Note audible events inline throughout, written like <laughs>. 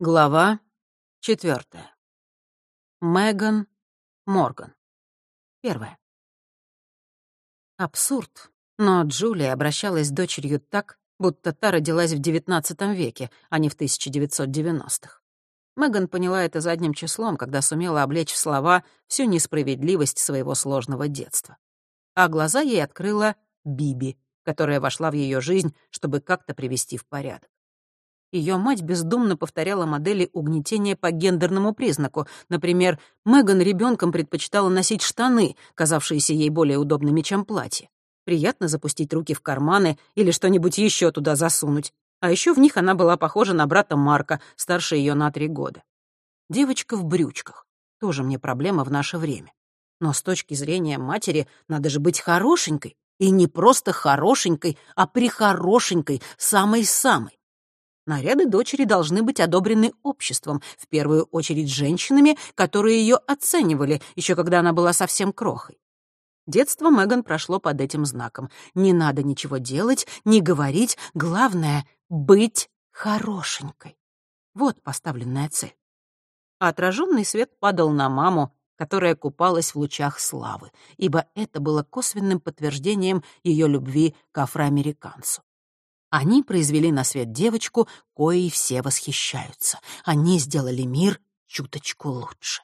Глава четвертая. Меган Морган. Первая. Абсурд, но Джулия обращалась с дочерью так, будто та родилась в XIX веке, а не в 1990-х. Меган поняла это задним числом, когда сумела облечь в слова всю несправедливость своего сложного детства. А глаза ей открыла Биби, которая вошла в ее жизнь, чтобы как-то привести в порядок. Ее мать бездумно повторяла модели угнетения по гендерному признаку. Например, Меган ребенком предпочитала носить штаны, казавшиеся ей более удобными, чем платье. Приятно запустить руки в карманы или что-нибудь еще туда засунуть. А еще в них она была похожа на брата Марка, старше ее на три года. Девочка в брючках. Тоже мне проблема в наше время. Но с точки зрения матери надо же быть хорошенькой. И не просто хорошенькой, а прихорошенькой, самой-самой. Наряды дочери должны быть одобрены обществом, в первую очередь женщинами, которые ее оценивали, еще когда она была совсем крохой. Детство Меган прошло под этим знаком. Не надо ничего делать, не говорить, главное — быть хорошенькой. Вот поставленная цель. А отраженный свет падал на маму, которая купалась в лучах славы, ибо это было косвенным подтверждением ее любви к афроамериканцу. Они произвели на свет девочку, коей все восхищаются. Они сделали мир чуточку лучше.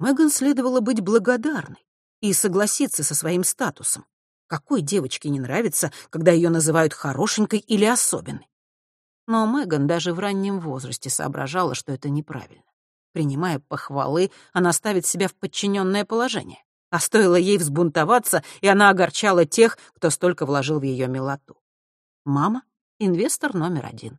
Меган следовало быть благодарной и согласиться со своим статусом. Какой девочке не нравится, когда ее называют хорошенькой или особенной? Но Меган даже в раннем возрасте соображала, что это неправильно. Принимая похвалы, она ставит себя в подчиненное положение. А стоило ей взбунтоваться, и она огорчала тех, кто столько вложил в ее милоту. Мама — инвестор номер один.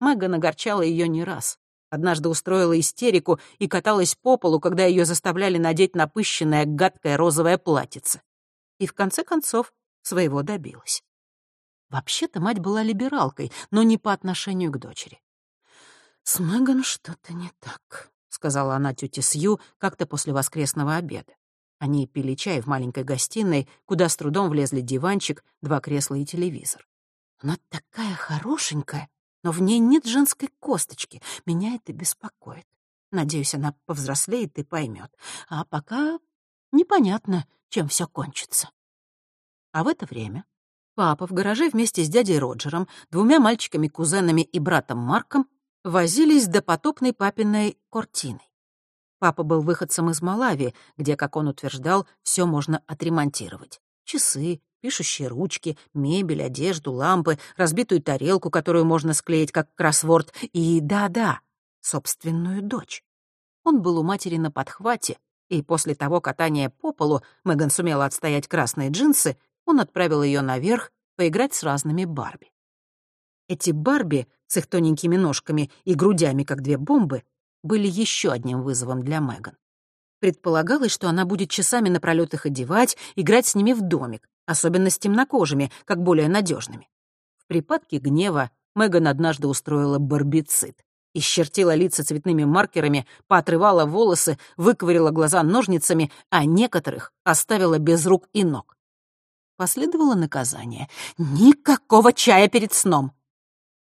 Меган огорчала ее не раз. Однажды устроила истерику и каталась по полу, когда ее заставляли надеть напыщенное гадкое розовое платьице. И в конце концов своего добилась. Вообще-то мать была либералкой, но не по отношению к дочери. «С Меган что-то не так», — сказала она тете Сью как-то после воскресного обеда. Они пили чай в маленькой гостиной, куда с трудом влезли диванчик, два кресла и телевизор. Она такая хорошенькая, но в ней нет женской косточки. Меня это беспокоит. Надеюсь, она повзрослеет и поймет. А пока непонятно, чем все кончится. А в это время папа в гараже вместе с дядей Роджером, двумя мальчиками-кузенами и братом Марком возились с допотопной папиной картиной. Папа был выходцем из Малави, где, как он утверждал, все можно отремонтировать. Часы, пишущие ручки, мебель, одежду, лампы, разбитую тарелку, которую можно склеить как кроссворд, и, да-да, собственную дочь. Он был у матери на подхвате, и после того катания по полу Меган сумела отстоять красные джинсы, он отправил ее наверх поиграть с разными Барби. Эти Барби с их тоненькими ножками и грудями, как две бомбы, были еще одним вызовом для Меган. Предполагалось, что она будет часами напролёт их одевать, играть с ними в домик, особенно с темнокожими, как более надежными. В припадке гнева Меган однажды устроила барбицид. Исчертила лица цветными маркерами, поотрывала волосы, выковырила глаза ножницами, а некоторых оставила без рук и ног. Последовало наказание. Никакого чая перед сном.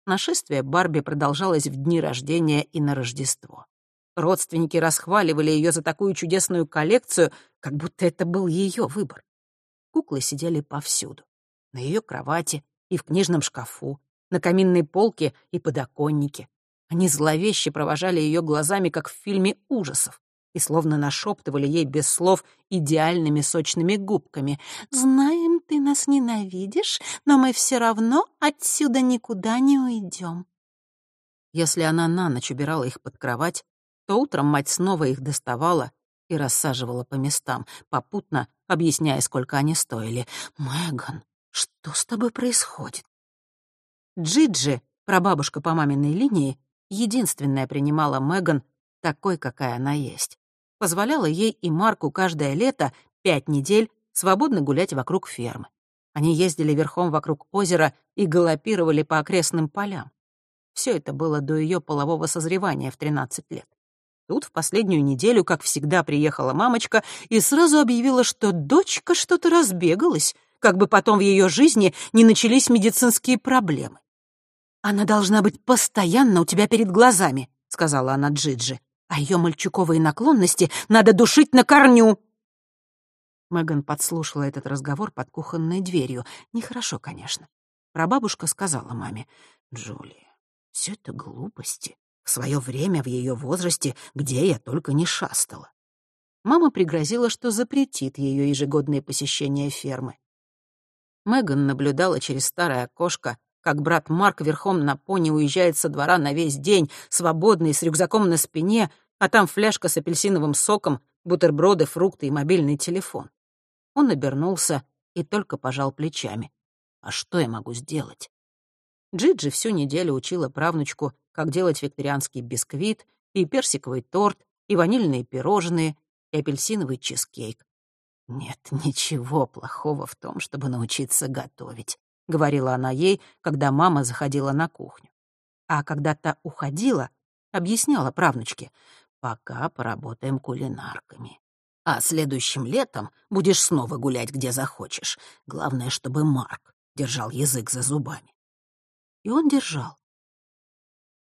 Нашествие Барби продолжалось в дни рождения и на Рождество. Родственники расхваливали ее за такую чудесную коллекцию, как будто это был ее выбор. Куклы сидели повсюду. На ее кровати и в книжном шкафу, на каминной полке и подоконнике. Они зловеще провожали ее глазами, как в фильме ужасов, и словно нашептывали ей без слов идеальными сочными губками. «Знаем, ты нас ненавидишь, но мы все равно отсюда никуда не уйдем». Если она на ночь убирала их под кровать, то утром мать снова их доставала и рассаживала по местам, попутно объясняя, сколько они стоили. «Меган, что с тобой происходит?» Джиджи, прабабушка по маминой линии, единственная принимала Меган такой, какая она есть. Позволяла ей и Марку каждое лето, пять недель, свободно гулять вокруг фермы. Они ездили верхом вокруг озера и галопировали по окрестным полям. Все это было до ее полового созревания в 13 лет. Тут в последнюю неделю, как всегда, приехала мамочка и сразу объявила, что дочка что-то разбегалась, как бы потом в ее жизни не начались медицинские проблемы. «Она должна быть постоянно у тебя перед глазами», — сказала она Джиджи. «А ее мальчуковые наклонности надо душить на корню». Меган подслушала этот разговор под кухонной дверью. Нехорошо, конечно. Прабабушка сказала маме, «Джулия, все это глупости. В свое время, в ее возрасте, где я только не шастала». Мама пригрозила, что запретит ее ежегодные посещения фермы. Меган наблюдала через старое окошко, как брат Марк верхом на пони уезжает со двора на весь день, свободный, с рюкзаком на спине, а там фляжка с апельсиновым соком, бутерброды, фрукты и мобильный телефон. Он обернулся и только пожал плечами. А что я могу сделать? Джиджи всю неделю учила правнучку, как делать викторианский бисквит, и персиковый торт, и ванильные пирожные, и апельсиновый чизкейк. «Нет ничего плохого в том, чтобы научиться готовить», — говорила она ей, когда мама заходила на кухню. А когда та уходила, объясняла правнучке, «Пока поработаем кулинарками. А следующим летом будешь снова гулять, где захочешь. Главное, чтобы Марк держал язык за зубами. И он держал.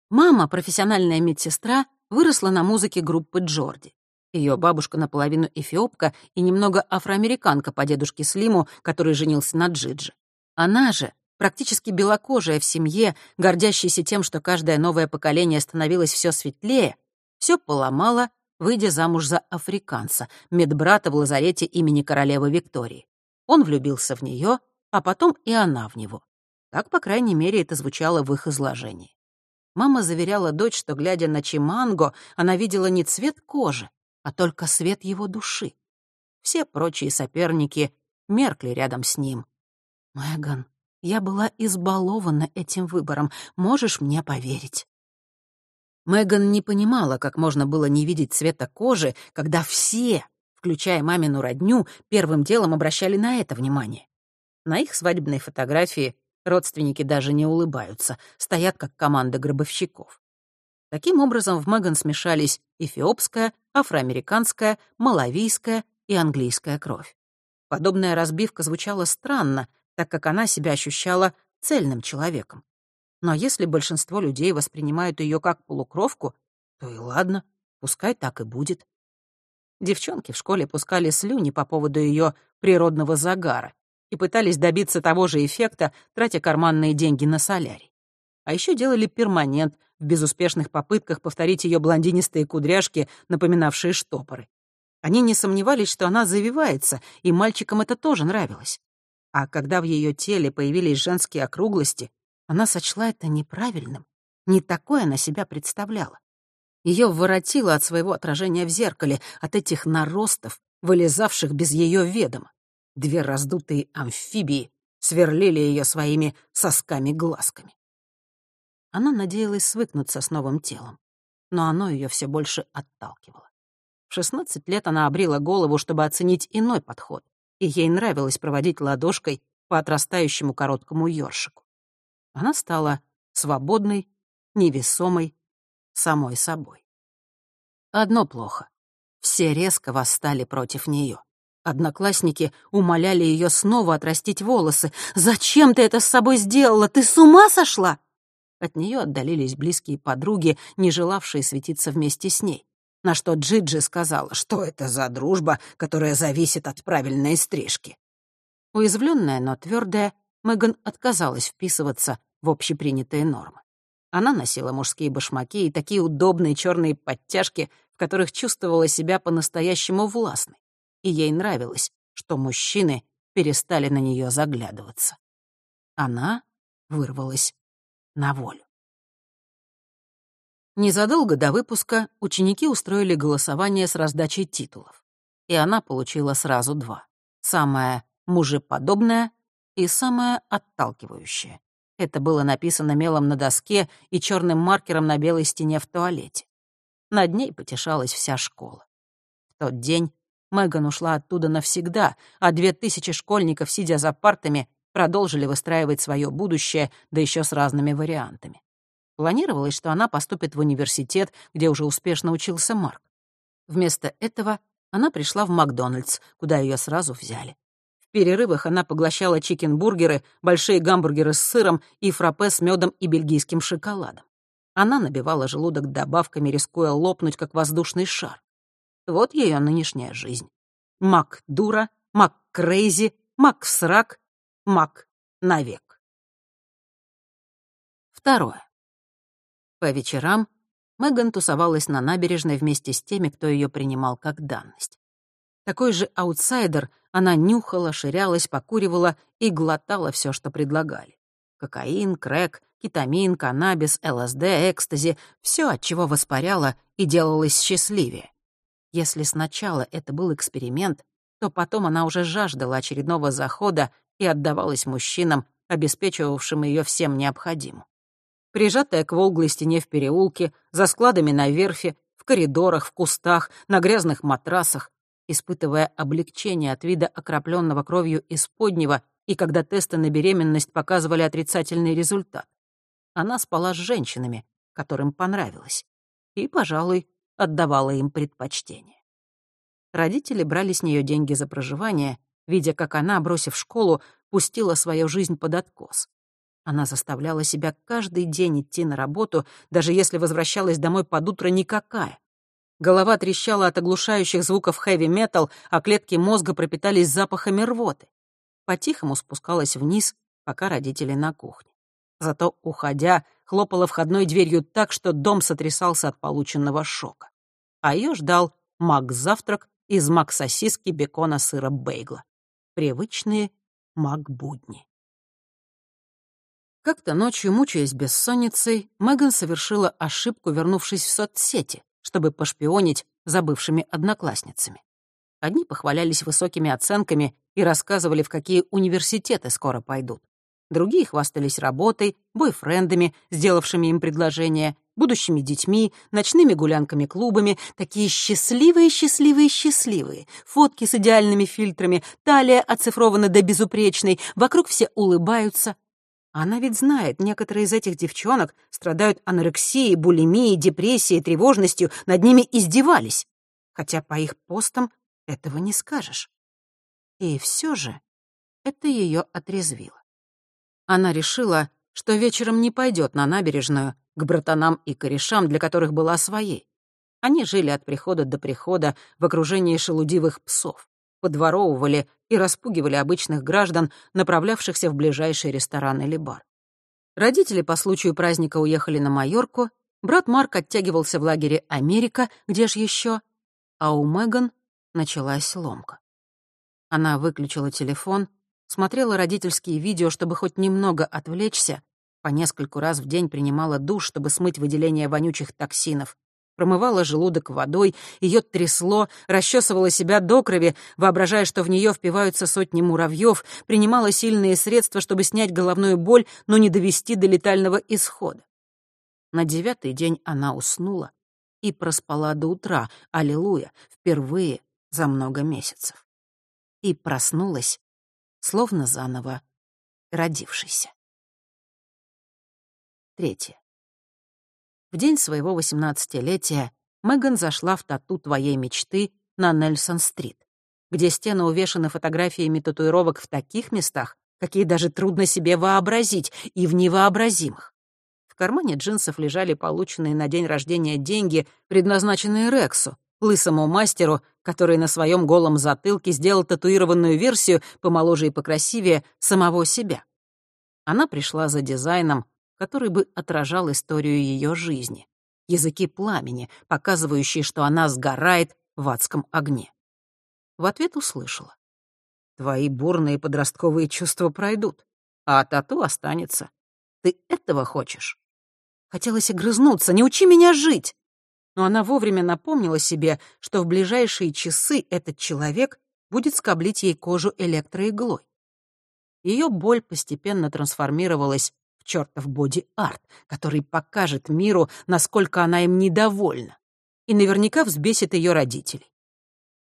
Мама, профессиональная медсестра, выросла на музыке группы Джорди. Ее бабушка наполовину эфиопка и немного афроамериканка по дедушке Слиму, который женился на Джидже. Она же, практически белокожая в семье, гордящаяся тем, что каждое новое поколение становилось все светлее, все поломала, выйдя замуж за африканца, медбрата в лазарете имени королевы Виктории. Он влюбился в нее, а потом и она в него. Так, по крайней мере, это звучало в их изложении. Мама заверяла дочь, что, глядя на Чиманго, она видела не цвет кожи, а только свет его души. Все прочие соперники меркли рядом с ним. «Мэган, я была избалована этим выбором, можешь мне поверить?» Мэган не понимала, как можно было не видеть цвета кожи, когда все, включая мамину родню, первым делом обращали на это внимание. На их свадебной фотографии родственники даже не улыбаются, стоят как команда гробовщиков. Таким образом, в Меган смешались эфиопская, афроамериканская, малавийская и английская кровь. Подобная разбивка звучала странно, так как она себя ощущала цельным человеком. Но если большинство людей воспринимают ее как полукровку, то и ладно, пускай так и будет. Девчонки в школе пускали слюни по поводу ее природного загара и пытались добиться того же эффекта, тратя карманные деньги на солярий. А еще делали перманент в безуспешных попытках повторить ее блондинистые кудряшки, напоминавшие штопоры. Они не сомневались, что она завивается, и мальчикам это тоже нравилось. А когда в ее теле появились женские округлости, она сочла это неправильным. Не такое она себя представляла. Ее воротило от своего отражения в зеркале, от этих наростов, вылезавших без ее ведома. Две раздутые амфибии сверлили ее своими сосками-глазками. Она надеялась свыкнуться с новым телом, но оно ее все больше отталкивало. В 16 лет она обрила голову, чтобы оценить иной подход, и ей нравилось проводить ладошкой по отрастающему короткому ёршику. Она стала свободной, невесомой, самой собой. Одно плохо. Все резко восстали против нее. Одноклассники умоляли ее снова отрастить волосы. «Зачем ты это с собой сделала? Ты с ума сошла?» От нее отдалились близкие подруги, не желавшие светиться вместе с ней. На что Джиджи сказала, что это за дружба, которая зависит от правильной стрижки. Уязвленная, но твердая, Меган отказалась вписываться в общепринятые нормы. Она носила мужские башмаки и такие удобные черные подтяжки, в которых чувствовала себя по-настоящему властной. И ей нравилось, что мужчины перестали на нее заглядываться. Она вырвалась на волю. Незадолго до выпуска ученики устроили голосование с раздачей титулов. И она получила сразу два. Самое мужеподобное и самое отталкивающее. Это было написано мелом на доске и черным маркером на белой стене в туалете. Над ней потешалась вся школа. В тот день Меган ушла оттуда навсегда, а две тысячи школьников, сидя за партами, продолжили выстраивать свое будущее, да еще с разными вариантами. Планировалось, что она поступит в университет, где уже успешно учился Марк. Вместо этого она пришла в Макдональдс, куда ее сразу взяли В перерывах она поглощала чикенбургеры, большие гамбургеры с сыром и фраппе с медом и бельгийским шоколадом. Она набивала желудок добавками, рискуя лопнуть, как воздушный шар. Вот ее нынешняя жизнь. Мак дура, мак crazy, мак срак, мак навек. Второе. По вечерам Меган тусовалась на набережной вместе с теми, кто ее принимал как данность. Такой же аутсайдер, она нюхала, ширялась, покуривала и глотала все, что предлагали. Кокаин, крэк, кетамин, каннабис, ЛСД, экстази — все, от чего воспаряла и делалась счастливее. Если сначала это был эксперимент, то потом она уже жаждала очередного захода и отдавалась мужчинам, обеспечивавшим ее всем необходимым. Прижатая к волглой стене в переулке, за складами на верфи, в коридорах, в кустах, на грязных матрасах, испытывая облегчение от вида окропленного кровью исподнего и когда тесты на беременность показывали отрицательный результат. Она спала с женщинами, которым понравилось, и, пожалуй, отдавала им предпочтение. Родители брали с нее деньги за проживание, видя, как она, бросив школу, пустила свою жизнь под откос. Она заставляла себя каждый день идти на работу, даже если возвращалась домой под утро никакая. Голова трещала от оглушающих звуков хэви-метал, а клетки мозга пропитались запахами рвоты. По-тихому спускалась вниз, пока родители на кухне. Зато, уходя, хлопала входной дверью так, что дом сотрясался от полученного шока. А ее ждал маг-завтрак из маг-сосиски, бекона, сыра, бейгла. Привычные маг-будни. Как-то ночью, мучаясь бессонницей, Меган совершила ошибку, вернувшись в соцсети чтобы пошпионить за бывшими одноклассницами. Одни похвалялись высокими оценками и рассказывали, в какие университеты скоро пойдут. Другие хвастались работой, бойфрендами, сделавшими им предложение, будущими детьми, ночными гулянками-клубами, такие счастливые, счастливые, счастливые. Фотки с идеальными фильтрами, талия оцифрована до безупречной, вокруг все улыбаются, она ведь знает, некоторые из этих девчонок страдают анорексией, булимией, депрессией, тревожностью, над ними издевались. Хотя по их постам этого не скажешь. И все же это ее отрезвило. Она решила, что вечером не пойдет на набережную к братанам и корешам, для которых была своей. Они жили от прихода до прихода в окружении шелудивых псов подворовывали и распугивали обычных граждан, направлявшихся в ближайший ресторан или бар. Родители по случаю праздника уехали на Майорку, брат Марк оттягивался в лагере «Америка», где ж еще, а у Меган началась ломка. Она выключила телефон, смотрела родительские видео, чтобы хоть немного отвлечься, по нескольку раз в день принимала душ, чтобы смыть выделение вонючих токсинов, промывала желудок водой, ее трясло, расчесывала себя до крови, воображая, что в нее впиваются сотни муравьев, принимала сильные средства, чтобы снять головную боль, но не довести до летального исхода. На девятый день она уснула и проспала до утра, аллилуйя, впервые за много месяцев. И проснулась, словно заново родившийся. Третье. В день своего восемнадцатилетия Меган зашла в тату твоей мечты на Нельсон-стрит, где стены увешаны фотографиями татуировок в таких местах, какие даже трудно себе вообразить, и в невообразимых. В кармане джинсов лежали полученные на день рождения деньги, предназначенные Рексу, лысому мастеру, который на своем голом затылке сделал татуированную версию, помоложе и покрасивее, самого себя. Она пришла за дизайном, который бы отражал историю ее жизни. Языки пламени, показывающие, что она сгорает в адском огне. В ответ услышала. «Твои бурные подростковые чувства пройдут, а тату останется. Ты этого хочешь?» Хотелось огрызнуться, не учи меня жить. Но она вовремя напомнила себе, что в ближайшие часы этот человек будет скоблить ей кожу электроиглой. Ее боль постепенно трансформировалась чертов боди-арт, который покажет миру, насколько она им недовольна. И наверняка взбесит ее родителей.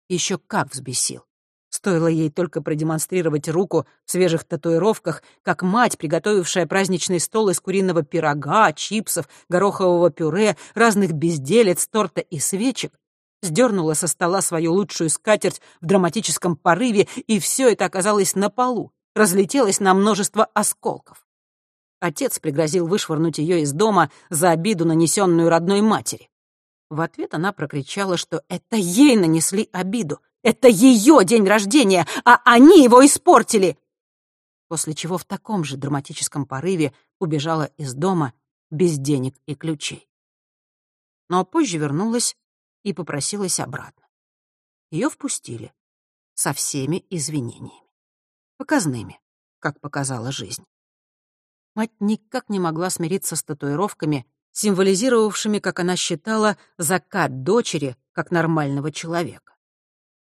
Еще как взбесил. Стоило ей только продемонстрировать руку в свежих татуировках, как мать, приготовившая праздничный стол из куриного пирога, чипсов, горохового пюре, разных безделец, торта и свечек, сдернула со стола свою лучшую скатерть в драматическом порыве, и все это оказалось на полу, разлетелось на множество осколков. Отец пригрозил вышвырнуть ее из дома за обиду, нанесенную родной матери. В ответ она прокричала, что это ей нанесли обиду, это ее день рождения, а они его испортили. После чего в таком же драматическом порыве убежала из дома без денег и ключей. Но позже вернулась и попросилась обратно. Ее впустили со всеми извинениями. Показными, как показала жизнь. Мать никак не могла смириться с татуировками, символизировавшими, как она считала, закат дочери как нормального человека.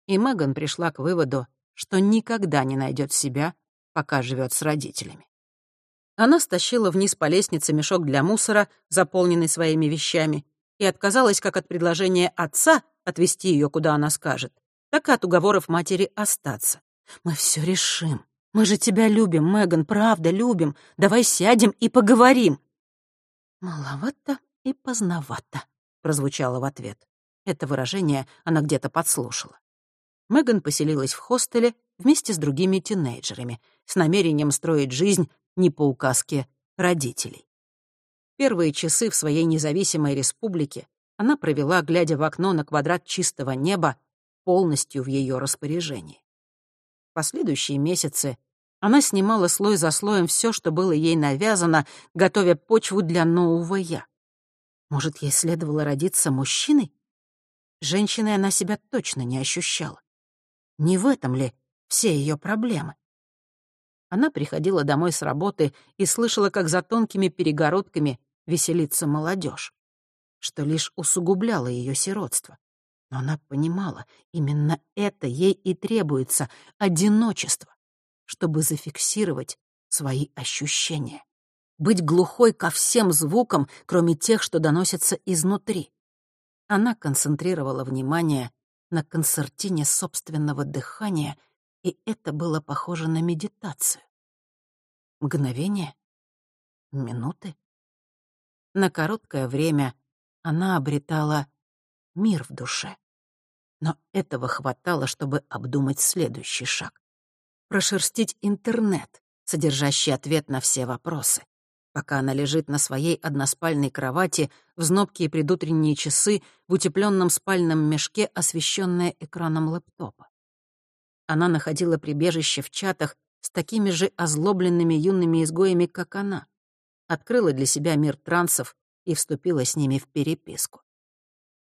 И Меган пришла к выводу, что никогда не найдет себя, пока живет с родителями. Она стащила вниз по лестнице мешок для мусора, заполненный своими вещами, и отказалась как от предложения отца отвезти ее, куда она скажет, так и от уговоров матери остаться. «Мы все решим. Мы же тебя любим, Меган, правда любим. Давай сядем и поговорим». «Маловато и поздновато», — прозвучало в ответ. Это выражение она где-то подслушала. Меган поселилась в хостеле вместе с другими тинейджерами с намерением строить жизнь не по указке родителей. Первые часы в своей независимой республике она провела, глядя в окно на квадрат чистого неба, полностью в ее распоряжении. Последующие месяцы она снимала слой за слоем все, что было ей навязано, готовя почву для нового «я». Может, ей следовало родиться мужчиной? Женщиной она себя точно не ощущала. Не в этом ли все ее проблемы? Она приходила домой с работы и слышала, как за тонкими перегородками веселится молодежь, что лишь усугубляло ее сиротство. Но она понимала, именно это ей и требуется — одиночество, чтобы зафиксировать свои ощущения. Быть глухой ко всем звукам, кроме тех, что доносятся изнутри. Она концентрировала внимание на концертине собственного дыхания, и это было похоже на медитацию. Мгновение? Минуты? На короткое время она обретала мир в душе. Но этого хватало, чтобы обдумать следующий шаг. Прошерстить интернет, содержащий ответ на все вопросы. Пока она лежит на своей односпальной кровати, в знобкие предутренние часы, в утепленном спальном мешке, освещенная экраном лэптопа. Она находила прибежище в чатах с такими же озлобленными юными изгоями, как она открыла для себя мир трансов и вступила с ними в переписку.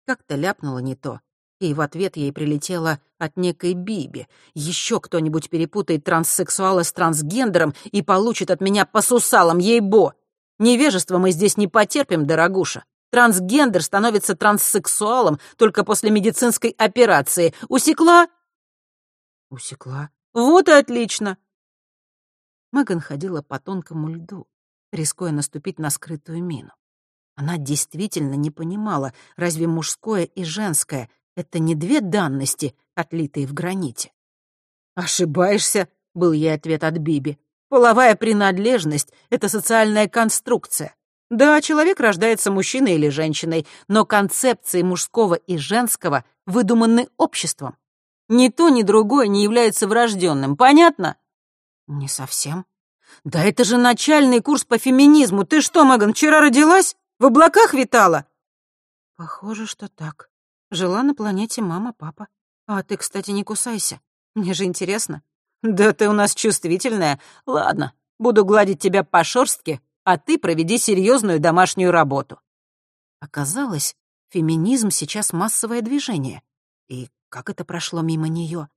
Как-то ляпнула не то, и в ответ ей прилетело от некой Биби. Еще кто-нибудь перепутает транссексуала с трансгендером и получит от меня по сусалам, ей-бо! Невежество мы здесь не потерпим, дорогуша. Трансгендер становится транссексуалом только после медицинской операции. Усекла? Усекла. Вот и отлично. Меган ходила по тонкому льду рискуя наступить на скрытую мину. Она действительно не понимала, разве мужское и женское — это не две данности, отлитые в граните. «Ошибаешься», — был ей ответ от Биби. «Половая принадлежность — это социальная конструкция. Да, человек рождается мужчиной или женщиной, но концепции мужского и женского выдуманы обществом. Ни то, ни другое не является врожденным, понятно?» «Не совсем», «Да это же начальный курс по феминизму. Ты что, Меган, вчера родилась? В облаках витала?» «Похоже, что так. Жила на планете мама-папа. А ты, кстати, не кусайся. Мне же интересно». «Да ты у нас чувствительная. Ладно, буду гладить тебя по шорстке, а ты проведи серьезную домашнюю работу». Оказалось, феминизм сейчас массовое движение. И как это прошло мимо нее?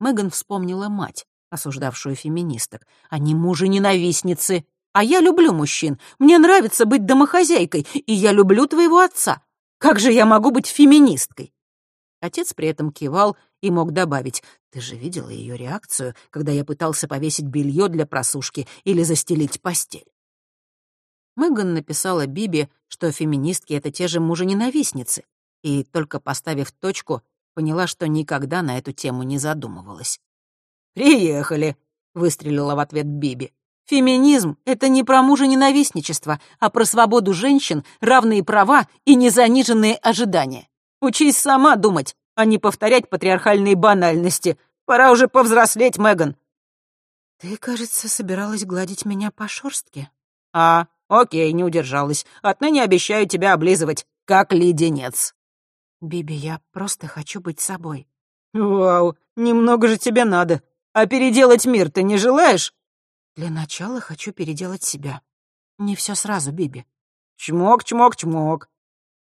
Меган вспомнила мать осуждавшую феминисток. «Они мужи-ненавистницы. А я люблю мужчин. Мне нравится быть домохозяйкой, и я люблю твоего отца. Как же я могу быть феминисткой?» Отец при этом кивал и мог добавить, «Ты же видела ее реакцию, когда я пытался повесить белье для просушки или застелить постель?» Меган написала Биби, что феминистки — это те же мужи-ненавистницы, и, только поставив точку, поняла, что никогда на эту тему не задумывалась. «Приехали», — выстрелила в ответ Биби. «Феминизм — это не про мужа-ненавистничество, а про свободу женщин, равные права и незаниженные ожидания. Учись сама думать, а не повторять патриархальные банальности. Пора уже повзрослеть, Меган». «Ты, кажется, собиралась гладить меня по шорстке?» «А, окей, не удержалась. Отныне обещаю тебя облизывать, как леденец». «Биби, я просто хочу быть собой». «Вау, немного же тебе надо. А переделать мир ты не желаешь?» «Для начала хочу переделать себя. Не все сразу, Биби». «Чмок, чмок, чмок».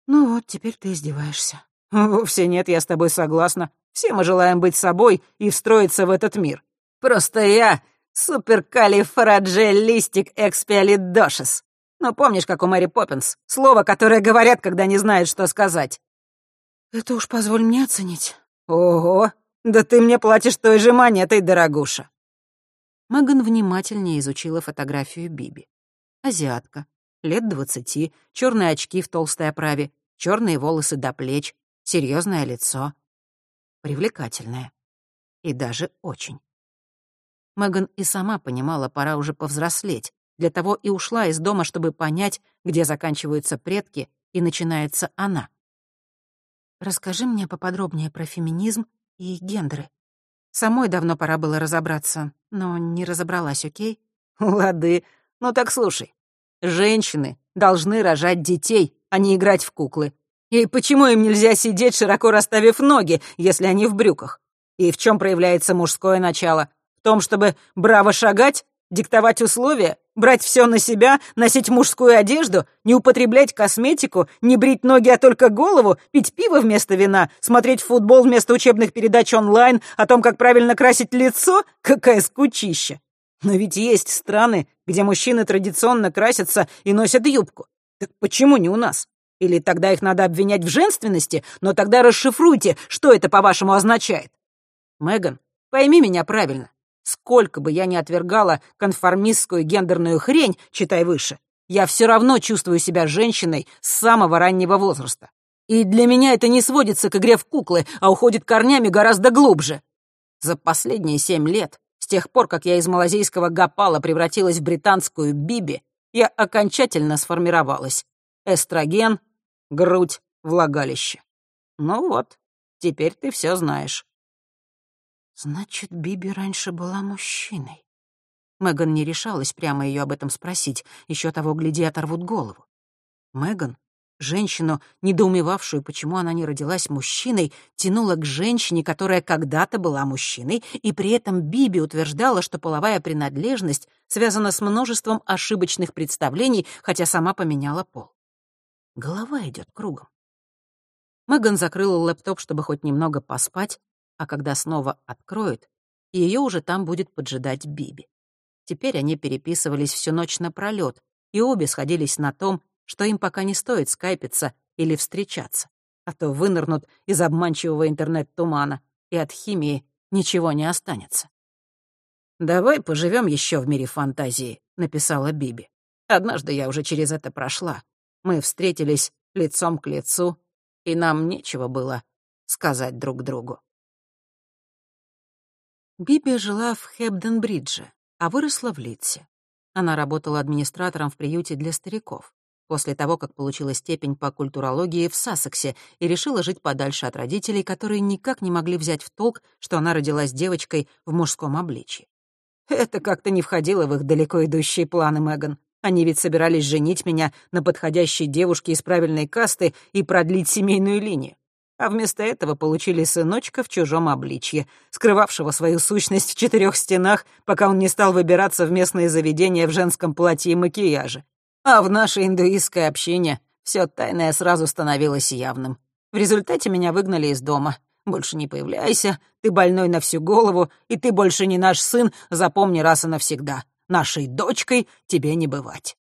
«Ну вот, теперь ты издеваешься». «Вовсе нет, я с тобой согласна. Все мы желаем быть собой и встроиться в этот мир. Просто я суперкалифраджеллистик экспиалидошис. Ну, помнишь, как у Мэри Поппинс? Слово, которое говорят, когда не знают, что сказать». «Это уж позволь мне оценить». «Ого, да ты мне платишь той же монетой, дорогуша». Меган внимательнее изучила фотографию Биби. Азиатка, лет двадцати, черные очки в толстой оправе, черные волосы до плеч, серьезное лицо. Привлекательное. И даже очень. Меган и сама понимала, пора уже повзрослеть. Для того и ушла из дома, чтобы понять, где заканчиваются предки и начинается она. «Расскажи мне поподробнее про феминизм и гендеры. Самой давно пора было разобраться, но не разобралась, окей?» <laughs> «Лады. Ну так слушай. Женщины должны рожать детей, а не играть в куклы. И почему им нельзя сидеть, широко расставив ноги, если они в брюках? И в чем проявляется мужское начало? В том, чтобы браво шагать, диктовать условия, брать все на себя, носить мужскую одежду, не употреблять косметику, не брить ноги, а только голову, пить пиво вместо вина, смотреть футбол вместо учебных передач онлайн о том, как правильно красить лицо? Какая скучища! Но ведь есть страны, где мужчины традиционно красятся и носят юбку. Так почему не у нас? Или тогда их надо обвинять в женственности, но тогда расшифруйте, что это, по-вашему, означает. Меган, пойми меня правильно. Сколько бы я ни отвергала конформистскую гендерную хрень, читай выше, я все равно чувствую себя женщиной с самого раннего возраста. И для меня это не сводится к игре в куклы, а уходит корнями гораздо глубже. За последние семь лет, с тех пор, как я из малазийского гапала превратилась в британскую биби, я окончательно сформировалась. Эстроген, грудь, влагалище. Ну вот, теперь ты все знаешь. Значит, Биби раньше была мужчиной. Меган не решалась прямо ее об этом спросить, еще того гляди оторвут голову. Меган, женщину, недоумевавшую, почему она не родилась мужчиной, тянула к женщине, которая когда-то была мужчиной, и при этом Биби утверждала, что половая принадлежность связана с множеством ошибочных представлений, хотя сама поменяла пол. Голова идет кругом. Меган закрыла лэптоп, чтобы хоть немного поспать, а когда снова откроют, ее уже там будет поджидать Биби. Теперь они переписывались всю ночь напролёт, и обе сходились на том, что им пока не стоит скайпиться или встречаться, а то вынырнут из обманчивого интернет-тумана, и от химии ничего не останется. «Давай поживем еще в мире фантазии», — написала Биби. «Однажды я уже через это прошла. Мы встретились лицом к лицу, и нам нечего было сказать друг другу. Биби жила в Хебден-Бридже, а выросла в Литсе. Она работала администратором в приюте для стариков. После того, как получила степень по культурологии в Сассексе и решила жить подальше от родителей, которые никак не могли взять в толк, что она родилась девочкой в мужском обличье. Это как-то не входило в их далеко идущие планы, Меган. Они ведь собирались женить меня на подходящей девушке из правильной касты и продлить семейную линию. А вместо этого получили сыночка в чужом обличье, скрывавшего свою сущность в четырех стенах, пока он не стал выбираться в местные заведения в женском платье и макияже. А в нашей индуистской общине все тайное сразу становилось явным. В результате меня выгнали из дома. Больше не появляйся, ты больной на всю голову, и ты больше не наш сын, запомни раз и навсегда. Нашей дочкой тебе не бывать».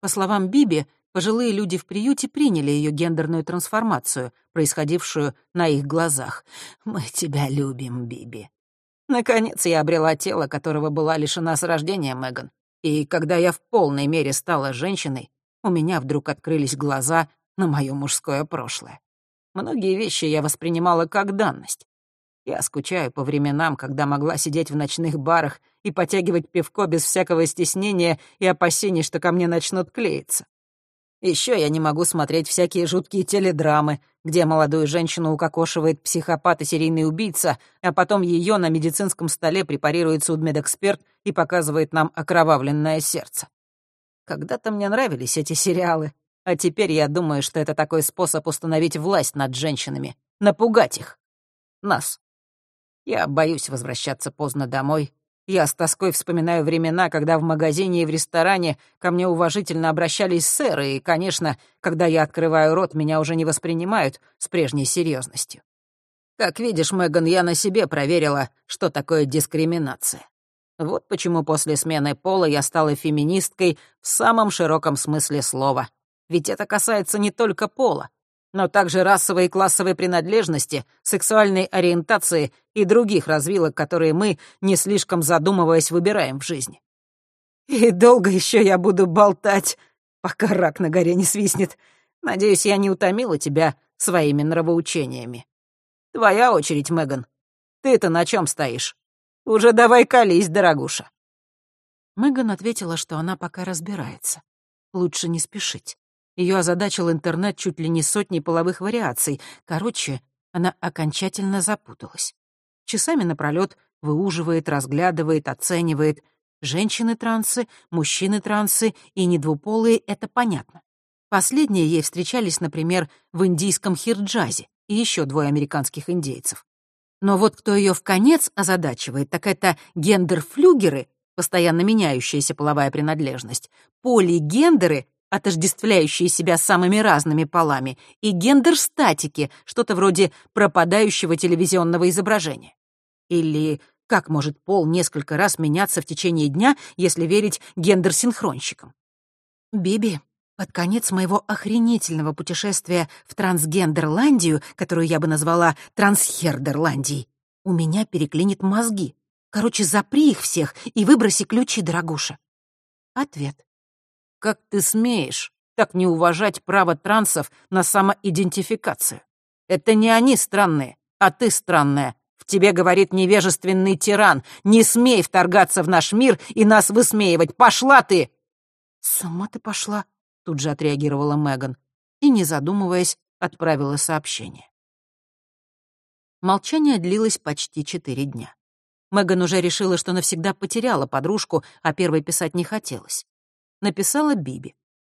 По словам Биби, пожилые люди в приюте приняли ее гендерную трансформацию, происходившую на их глазах. «Мы тебя любим, Биби». Наконец я обрела тело, которого была лишена с рождения, Меган. И когда я в полной мере стала женщиной, у меня вдруг открылись глаза на мое мужское прошлое. Многие вещи я воспринимала как данность. Я скучаю по временам, когда могла сидеть в ночных барах и потягивать пивко без всякого стеснения и опасений, что ко мне начнут клеиться. Еще я не могу смотреть всякие жуткие теледрамы, где молодую женщину укокошивает психопат и серийный убийца, а потом ее на медицинском столе препарирует судмедэксперт и показывает нам окровавленное сердце. Когда-то мне нравились эти сериалы, а теперь я думаю, что это такой способ установить власть над женщинами, напугать их. Нас. Я боюсь возвращаться поздно домой. Я с тоской вспоминаю времена, когда в магазине и в ресторане ко мне уважительно обращались сэры, и, конечно, когда я открываю рот, меня уже не воспринимают с прежней серьезностью. Как видишь, Меган, я на себе проверила, что такое дискриминация. Вот почему после смены пола я стала феминисткой в самом широком смысле слова. Ведь это касается не только пола, но также расовой и классовой принадлежности, сексуальной ориентации и других развилок, которые мы, не слишком задумываясь, выбираем в жизни. И долго еще я буду болтать, пока рак на горе не свистнет. Надеюсь, я не утомила тебя своими нравоучениями. Твоя очередь, Меган. Ты-то на чем стоишь? Уже давай колись, дорогуша. Меган ответила, что она пока разбирается. Лучше не спешить. Ее озадачил интернет чуть ли не сотней половых вариаций. Короче, она окончательно запуталась. Часами напролёт выуживает, разглядывает, оценивает. Женщины-трансы, мужчины-трансы и недвуполые — это понятно. Последние ей встречались, например, в индийском хирджазе и еще двое американских индейцев. Но вот кто ее в конец озадачивает, так это гендерфлюгеры, постоянно меняющаяся половая принадлежность, полигендеры, отождествляющие себя самыми разными полами, и гендер-статики, что-то вроде пропадающего телевизионного изображения. Или как может пол несколько раз меняться в течение дня, если верить гендер-синхронщикам? Биби, под конец моего охренительного путешествия в трансгендерландию, которую я бы назвала трансхердерландией, у меня переклинит мозги. Короче, запри их всех и выброси ключи, дорогуша. Ответ. Как ты смеешь так не уважать право трансов на самоидентификацию? Это не они странные, а ты странная. В тебе говорит невежественный тиран. Не смей вторгаться в наш мир и нас высмеивать. Пошла ты!» «Сама ты пошла», — тут же отреагировала Меган и, не задумываясь, отправила сообщение. Молчание длилось почти четыре дня. Меган уже решила, что навсегда потеряла подружку, а первой писать не хотелось написала Биби.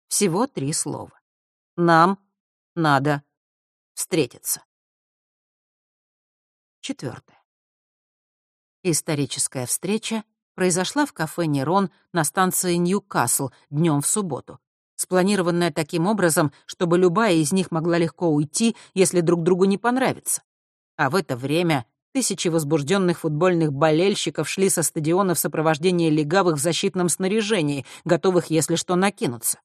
Всего три слова. «Нам надо встретиться». Четвертое. Историческая встреча произошла в кафе «Нерон» на станции Ньюкасл днем в субботу, спланированная таким образом, чтобы любая из них могла легко уйти, если друг другу не понравится. А в это время Тысячи возбужденных футбольных болельщиков шли со стадиона в сопровождении легавых в защитном снаряжении, готовых, если что, накинуться.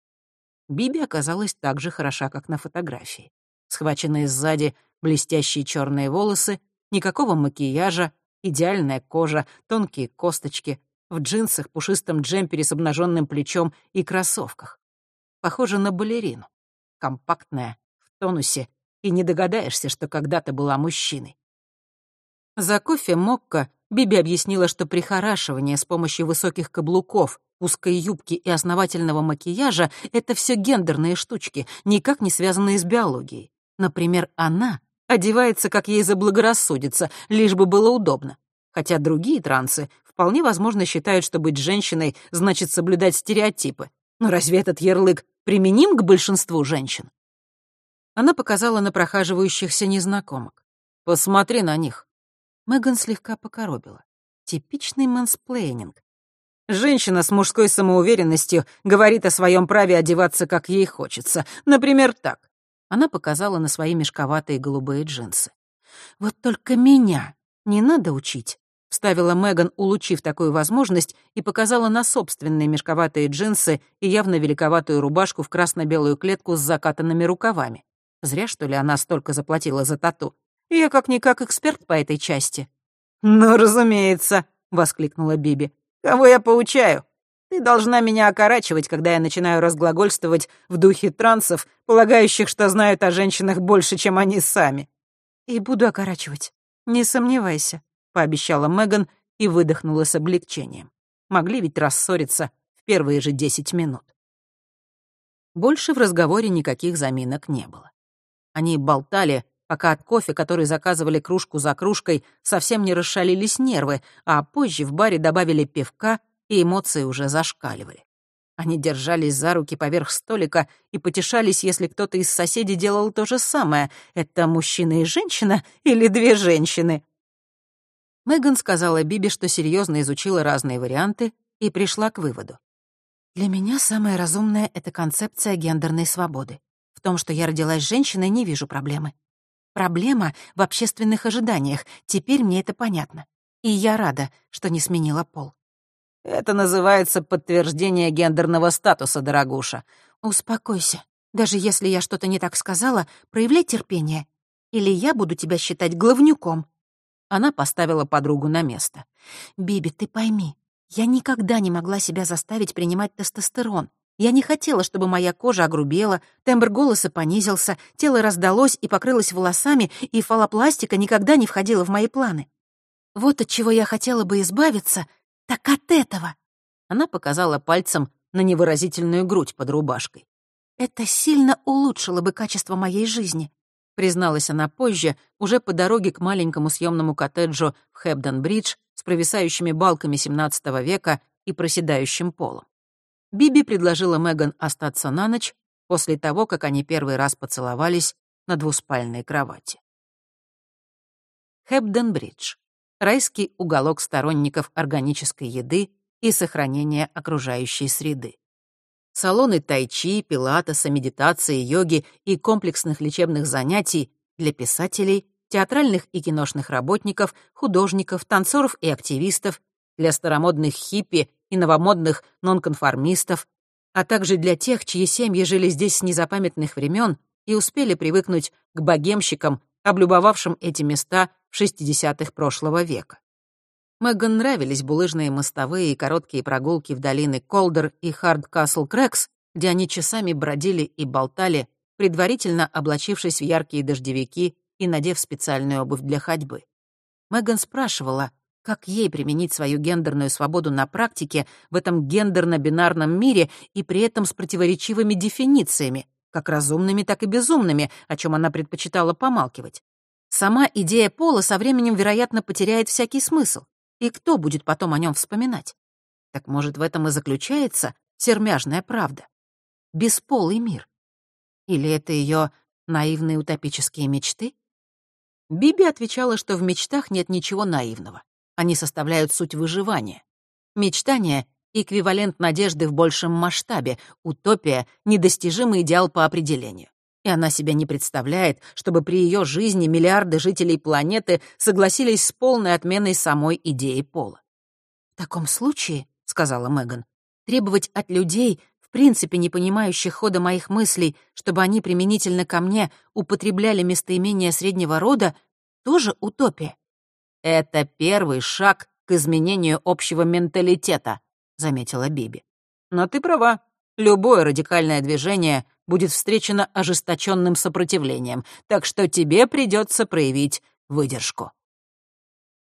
Биби оказалась так же хороша, как на фотографии. Схваченные сзади блестящие черные волосы, никакого макияжа, идеальная кожа, тонкие косточки, в джинсах, пушистом джемпере с обнаженным плечом и кроссовках. Похожа на балерину. Компактная, в тонусе, и не догадаешься, что когда-то была мужчиной. За кофе Мокко Биби объяснила, что прихорашивание с помощью высоких каблуков, узкой юбки и основательного макияжа — это все гендерные штучки, никак не связанные с биологией. Например, она одевается, как ей заблагорассудится, лишь бы было удобно. Хотя другие трансы вполне возможно считают, что быть женщиной значит соблюдать стереотипы. Но разве этот ярлык применим к большинству женщин? Она показала на прохаживающихся незнакомок. «Посмотри на них. Меган слегка покоробила. Типичный мансплейнинг. Женщина с мужской самоуверенностью говорит о своем праве одеваться, как ей хочется. Например, так. Она показала на свои мешковатые голубые джинсы. «Вот только меня не надо учить», — вставила Меган, улучив такую возможность, и показала на собственные мешковатые джинсы и явно великоватую рубашку в красно-белую клетку с закатанными рукавами. Зря, что ли, она столько заплатила за тату. Я как-никак эксперт по этой части». «Ну, разумеется», — воскликнула Биби. «Кого я поучаю? Ты должна меня окорачивать, когда я начинаю разглагольствовать в духе трансов, полагающих, что знают о женщинах больше, чем они сами». «И буду окорачивать. Не сомневайся», — пообещала Меган и выдохнула с облегчением. Могли ведь рассориться в первые же десять минут. Больше в разговоре никаких заминок не было. Они болтали, пока от кофе, который заказывали кружку за кружкой, совсем не расшалились нервы, а позже в баре добавили пивка, и эмоции уже зашкаливали. Они держались за руки поверх столика и потешались, если кто-то из соседей делал то же самое. Это мужчина и женщина или две женщины? Меган сказала Биби, что серьезно изучила разные варианты и пришла к выводу. «Для меня самое разумное — это концепция гендерной свободы. В том, что я родилась женщиной, не вижу проблемы. Проблема в общественных ожиданиях. Теперь мне это понятно. И я рада, что не сменила пол. Это называется подтверждение гендерного статуса, дорогуша. Успокойся. Даже если я что-то не так сказала, проявляй терпение. Или я буду тебя считать главнюком. Она поставила подругу на место. «Биби, ты пойми, я никогда не могла себя заставить принимать тестостерон. Я не хотела, чтобы моя кожа огрубела, тембр голоса понизился, тело раздалось и покрылось волосами, и фалопластика никогда не входила в мои планы. Вот от чего я хотела бы избавиться, так от этого. Она показала пальцем на невыразительную грудь под рубашкой. Это сильно улучшило бы качество моей жизни, призналась она позже, уже по дороге к маленькому съемному коттеджу в Хэбден-Бридж с провисающими балками XVII века и проседающим полом. Биби предложила Меган остаться на ночь после того, как они первый раз поцеловались на двуспальной кровати. Хэбден-Бридж. Райский уголок сторонников органической еды и сохранения окружающей среды. Салоны тайчи, пилатеса, медитации, йоги и комплексных лечебных занятий для писателей, театральных и киношных работников, художников, танцоров и активистов, для старомодных хиппи и новомодных нонконформистов, а также для тех, чьи семьи жили здесь с незапамятных времен и успели привыкнуть к богемщикам, облюбовавшим эти места в 60-х прошлого века. Мэган нравились булыжные мостовые и короткие прогулки в долины Колдер и Хардкасл Крэкс, где они часами бродили и болтали, предварительно облачившись в яркие дождевики и надев специальную обувь для ходьбы. Мэган спрашивала, как ей применить свою гендерную свободу на практике в этом гендерно-бинарном мире и при этом с противоречивыми дефинициями, как разумными, так и безумными, о чем она предпочитала помалкивать. Сама идея пола со временем, вероятно, потеряет всякий смысл. И кто будет потом о нем вспоминать? Так может, в этом и заключается сермяжная правда? Бесполый мир. Или это ее наивные утопические мечты? Биби отвечала, что в мечтах нет ничего наивного. Они составляют суть выживания. Мечтание — эквивалент надежды в большем масштабе, утопия — недостижимый идеал по определению. И она себя не представляет, чтобы при ее жизни миллиарды жителей планеты согласились с полной отменой самой идеи пола. «В таком случае», — сказала Меган, — «требовать от людей, в принципе не понимающих хода моих мыслей, чтобы они применительно ко мне употребляли местоимения среднего рода, тоже утопия. «Это первый шаг к изменению общего менталитета», — заметила Биби. «Но ты права. Любое радикальное движение будет встречено ожесточенным сопротивлением, так что тебе придется проявить выдержку».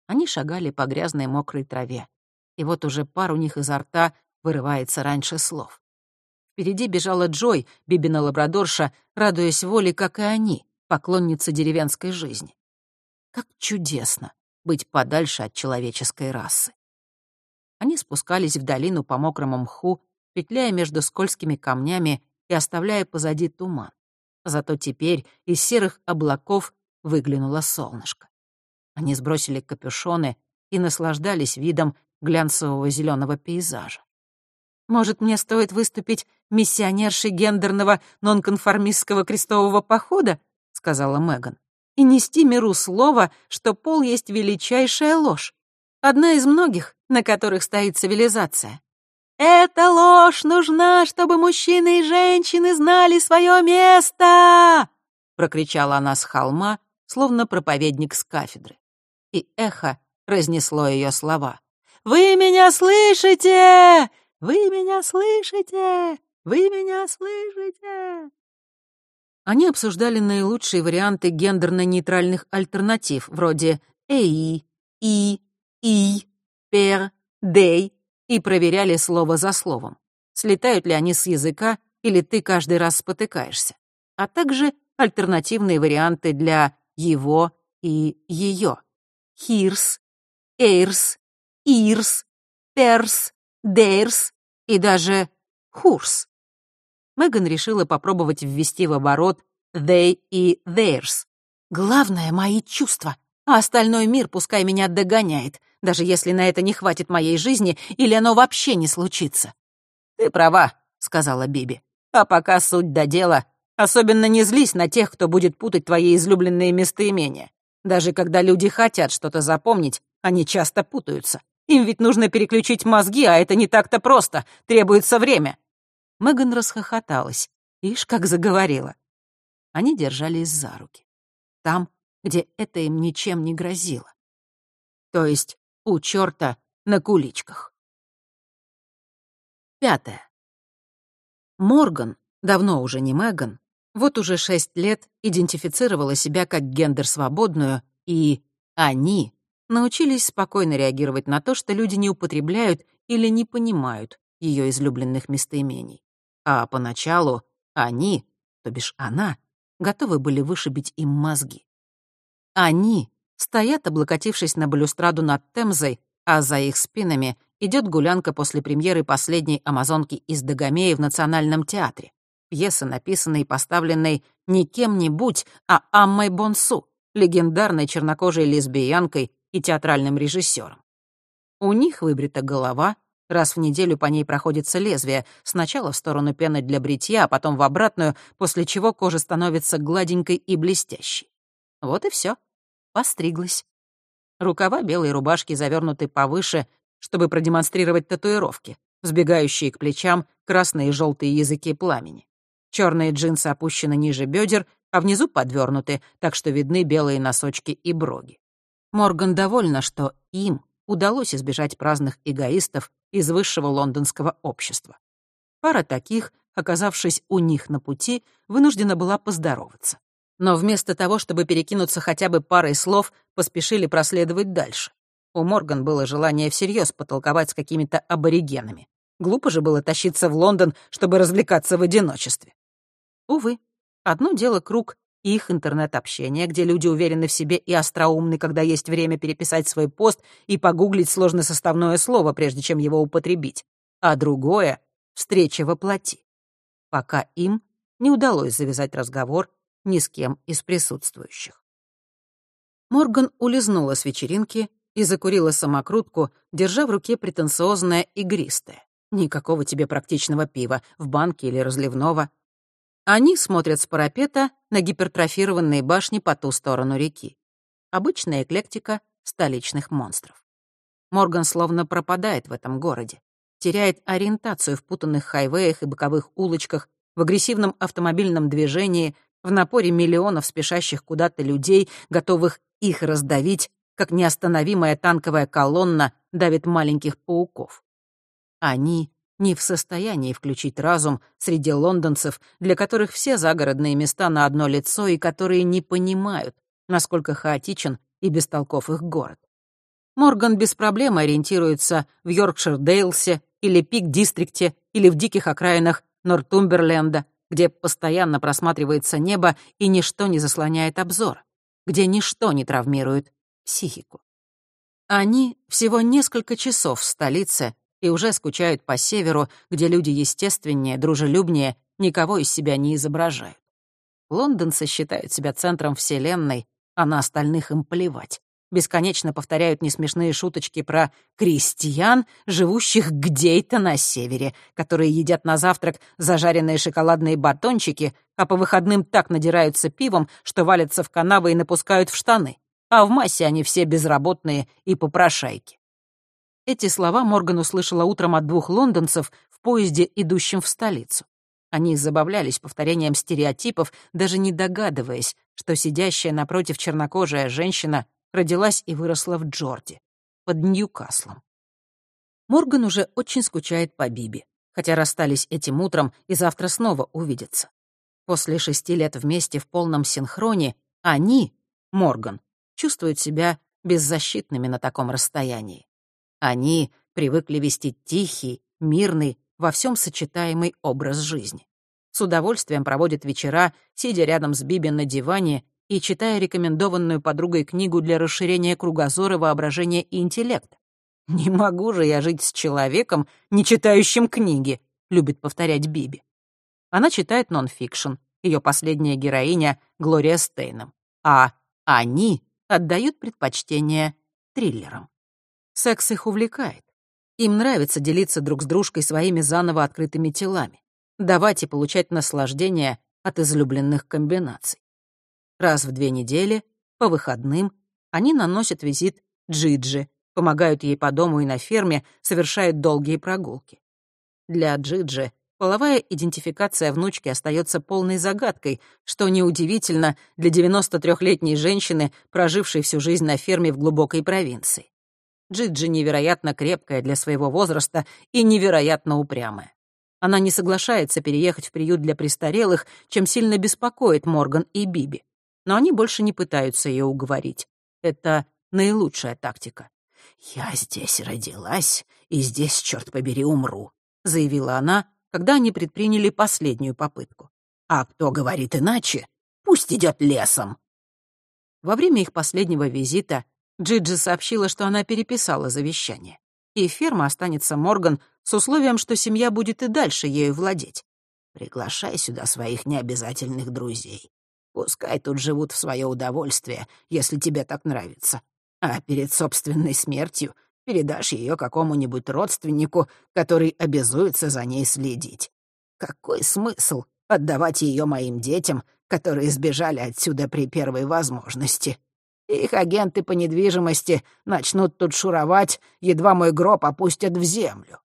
Они шагали по грязной мокрой траве, и вот уже пар у них изо рта вырывается раньше слов. Впереди бежала Джой, Бибина лабрадорша, радуясь воле, как и они, поклонница деревенской жизни. Как чудесно! Быть подальше от человеческой расы. Они спускались в долину по мокрому мху, петляя между скользкими камнями и оставляя позади туман. Зато теперь из серых облаков выглянуло солнышко. Они сбросили капюшоны и наслаждались видом глянцевого зеленого пейзажа. «Может, мне стоит выступить миссионершей гендерного нонконформистского крестового похода?» — сказала Меган и нести миру слово, что пол есть величайшая ложь. Одна из многих, на которых стоит цивилизация. «Эта ложь нужна, чтобы мужчины и женщины знали свое место!» прокричала она с холма, словно проповедник с кафедры. И эхо разнесло ее слова. «Вы меня слышите? Вы меня слышите? Вы меня слышите?» Они обсуждали наилучшие варианты гендерно-нейтральных альтернатив, вроде «эи», «и», «и», «пер», «дей», и проверяли слово за словом. Слетают ли они с языка, или ты каждый раз спотыкаешься. А также альтернативные варианты для его и ее. Хирс, эйрс, ирс, перс, дейрс и даже хурс. Меган решила попробовать ввести в оборот they и theirs. Главное — мои чувства, а остальной мир пускай меня догоняет, даже если на это не хватит моей жизни или оно вообще не случится. «Ты права», — сказала Биби. «А пока суть до дела. Особенно не злись на тех, кто будет путать твои излюбленные местоимения. Даже когда люди хотят что-то запомнить, они часто путаются. Им ведь нужно переключить мозги, а это не так-то просто. Требуется время». Меган расхохоталась. Ишь, как заговорила. Они держались за руки. Там, где это им ничем не грозило. То есть у черта на куличках. Пятое. Морган, давно уже не Меган, вот уже шесть лет идентифицировала себя как гендер-свободную, и они научились спокойно реагировать на то, что люди не употребляют или не понимают ее излюбленных местоимений. А поначалу они, то бишь она, готовы были вышибить им мозги. Они стоят, облокотившись на балюстраду над Темзой, а за их спинами идет гулянка после премьеры последней «Амазонки» из Дагомеи в Национальном театре. Пьеса, написанная и поставленная не кем-нибудь, а Аммой Бонсу, легендарной чернокожей лесбиянкой и театральным режиссером. У них выбрита голова, раз в неделю по ней проходится лезвие, сначала в сторону пены для бритья, а потом в обратную, после чего кожа становится гладенькой и блестящей. Вот и все. Постриглась. Рукава белой рубашки завернуты повыше, чтобы продемонстрировать татуировки, взбегающие к плечам красные и желтые языки пламени. Черные джинсы опущены ниже бедер, а внизу подвернуты, так что видны белые носочки и броги. Морган довольна, что им удалось избежать праздных эгоистов из высшего лондонского общества. Пара таких, оказавшись у них на пути, вынуждена была поздороваться. Но вместо того, чтобы перекинуться хотя бы парой слов, поспешили проследовать дальше. У Морган было желание всерьез потолковать с какими-то аборигенами. Глупо же было тащиться в Лондон, чтобы развлекаться в одиночестве. Увы, одно дело круг их интернет-общение, где люди уверены в себе и остроумны, когда есть время переписать свой пост и погуглить сложносоставное слово, прежде чем его употребить. А другое — встреча во плоти. Пока им не удалось завязать разговор ни с кем из присутствующих. Морган улизнула с вечеринки и закурила самокрутку, держа в руке претенциозное игристое. Никакого тебе практичного пива, в банке или разливного. Они смотрят с парапета на гипертрофированные башни по ту сторону реки. Обычная эклектика столичных монстров. Морган словно пропадает в этом городе, теряет ориентацию в путанных хайвеях и боковых улочках, в агрессивном автомобильном движении, в напоре миллионов спешащих куда-то людей, готовых их раздавить, как неостановимая танковая колонна давит маленьких пауков. Они не в состоянии включить разум среди лондонцев, для которых все загородные места на одно лицо и которые не понимают, насколько хаотичен и бестолков их город. Морган без проблем ориентируется в Йоркшир-Дейлсе или Пик-Дистрикте или в диких окраинах Нортумберленда, где постоянно просматривается небо и ничто не заслоняет обзор, где ничто не травмирует психику. Они всего несколько часов в столице и уже скучают по северу, где люди естественнее, дружелюбнее, никого из себя не изображают. Лондонцы считают себя центром вселенной, а на остальных им плевать. Бесконечно повторяют несмешные шуточки про крестьян, живущих где-то на севере, которые едят на завтрак зажаренные шоколадные батончики, а по выходным так надираются пивом, что валятся в канавы и напускают в штаны. А в массе они все безработные и попрошайки. Эти слова Морган услышала утром от двух лондонцев в поезде, идущем в столицу. Они забавлялись повторением стереотипов, даже не догадываясь, что сидящая напротив чернокожая женщина родилась и выросла в Джорди, под Ньюкаслом. Морган уже очень скучает по Биби, хотя расстались этим утром и завтра снова увидятся. После шести лет вместе в полном синхроне они, Морган, чувствуют себя беззащитными на таком расстоянии. Они привыкли вести тихий, мирный, во всем сочетаемый образ жизни. с удовольствием проводит вечера, сидя рядом с Биби на диване и читая рекомендованную подругой книгу для расширения кругозора, воображения и интеллекта. «Не могу же я жить с человеком, не читающим книги», — любит повторять Биби. Она читает нон-фикшн, ее последняя героиня — Глория Стейном, а они отдают предпочтение триллерам. Секс их увлекает. Им нравится делиться друг с дружкой своими заново открытыми телами, давать и получать наслаждение от излюбленных комбинаций. Раз в две недели, по выходным, они наносят визит Джиджи, помогают ей по дому и на ферме, совершают долгие прогулки. Для Джиджи половая идентификация внучки остается полной загадкой, что неудивительно для 93-летней женщины, прожившей всю жизнь на ферме в глубокой провинции. Джиджи невероятно крепкая для своего возраста и невероятно упрямая. Она не соглашается переехать в приют для престарелых, чем сильно беспокоит Морган и Биби но они больше не пытаются ее уговорить. Это наилучшая тактика. «Я здесь родилась, и здесь, черт побери, умру», — заявила она, когда они предприняли последнюю попытку. «А кто говорит иначе, пусть идет лесом». Во время их последнего визита Джиджи сообщила, что она переписала завещание, и ферма останется Морган с условием, что семья будет и дальше ею владеть. «Приглашай сюда своих необязательных друзей. Пускай тут живут в свое удовольствие, если тебе так нравится. А перед собственной смертью передашь ее какому-нибудь родственнику, который обязуется за ней следить. Какой смысл отдавать ее моим детям, которые сбежали отсюда при первой возможности? Их агенты по недвижимости начнут тут шуровать, едва мой гроб опустят в землю.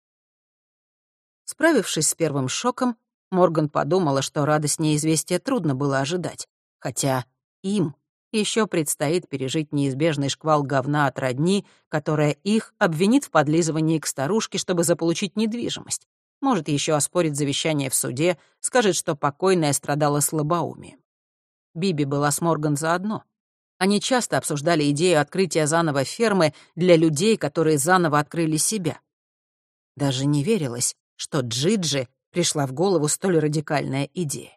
Справившись с первым шоком, Морган подумала, что радостнее известия трудно было ожидать, хотя им еще предстоит пережить неизбежный шквал говна от родни, которая их обвинит в подлизывании к старушке, чтобы заполучить недвижимость. Может, еще оспорит завещание в суде, скажет, что покойная страдала слабоумием. Биби была с Морган заодно. Они часто обсуждали идею открытия заново фермы для людей, которые заново открыли себя. Даже не верилось, что Джиджи пришла в голову столь радикальная идея.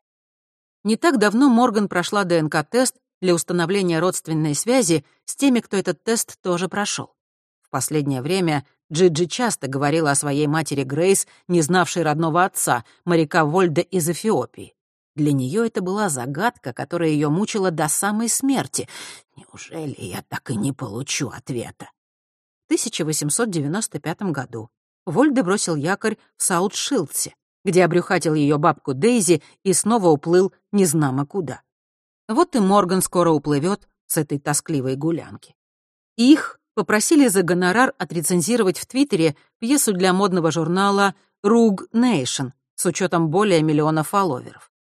Не так давно Морган прошла ДНК-тест для установления родственной связи с теми, кто этот тест тоже прошел. В последнее время Джиджи часто говорила о своей матери Грейс, не знавшей родного отца, моряка Вольда из Эфиопии. Для нее это была загадка, которая ее мучила до самой смерти. Неужели я так и не получу ответа? В 1895 году Вольде бросил якорь в Саут-Шилдсе, где обрюхатил ее бабку Дейзи и снова уплыл незнамо куда. Вот и Морган скоро уплывет с этой тоскливой гулянки. Их попросили за гонорар отрецензировать в Твиттере пьесу для модного журнала «Руг Nation с учетом более миллиона фолловеров.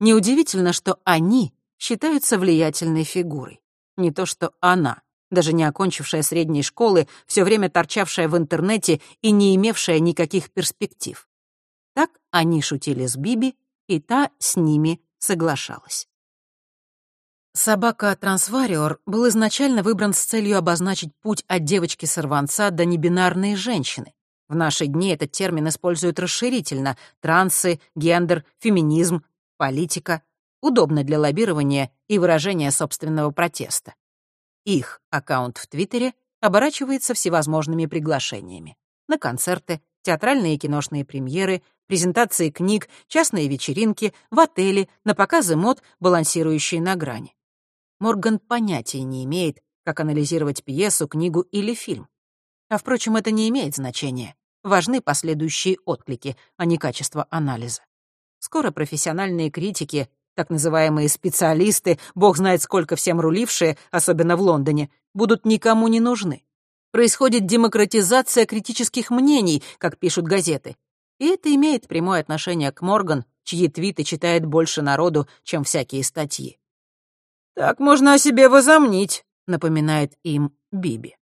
Неудивительно, что они считаются влиятельной фигурой. Не то что она, даже не окончившая средней школы, все время торчавшая в интернете и не имевшая никаких перспектив. Так они шутили с Биби, и та с ними соглашалась. Собака Трансвариор был изначально выбран с целью обозначить путь от девочки-сорванца до небинарной женщины. В наши дни этот термин используют расширительно — трансы, гендер, феминизм, политика. Удобно для лоббирования и выражения собственного протеста. Их аккаунт в Твиттере оборачивается всевозможными приглашениями. На концерты, театральные и киношные премьеры, презентации книг, частные вечеринки, в отеле, на показы мод, балансирующие на грани. Морган понятия не имеет, как анализировать пьесу, книгу или фильм. А, впрочем, это не имеет значения. Важны последующие отклики, а не качество анализа. Скоро профессиональные критики, так называемые специалисты, бог знает сколько всем рулившие, особенно в Лондоне, будут никому не нужны происходит демократизация критических мнений, как пишут газеты. И это имеет прямое отношение к Морган, чьи твиты читает больше народу, чем всякие статьи. «Так можно о себе возомнить», — напоминает им Биби.